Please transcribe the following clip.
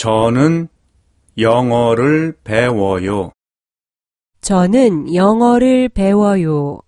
저는 영어를 배워요. 저는 영어를 배워요.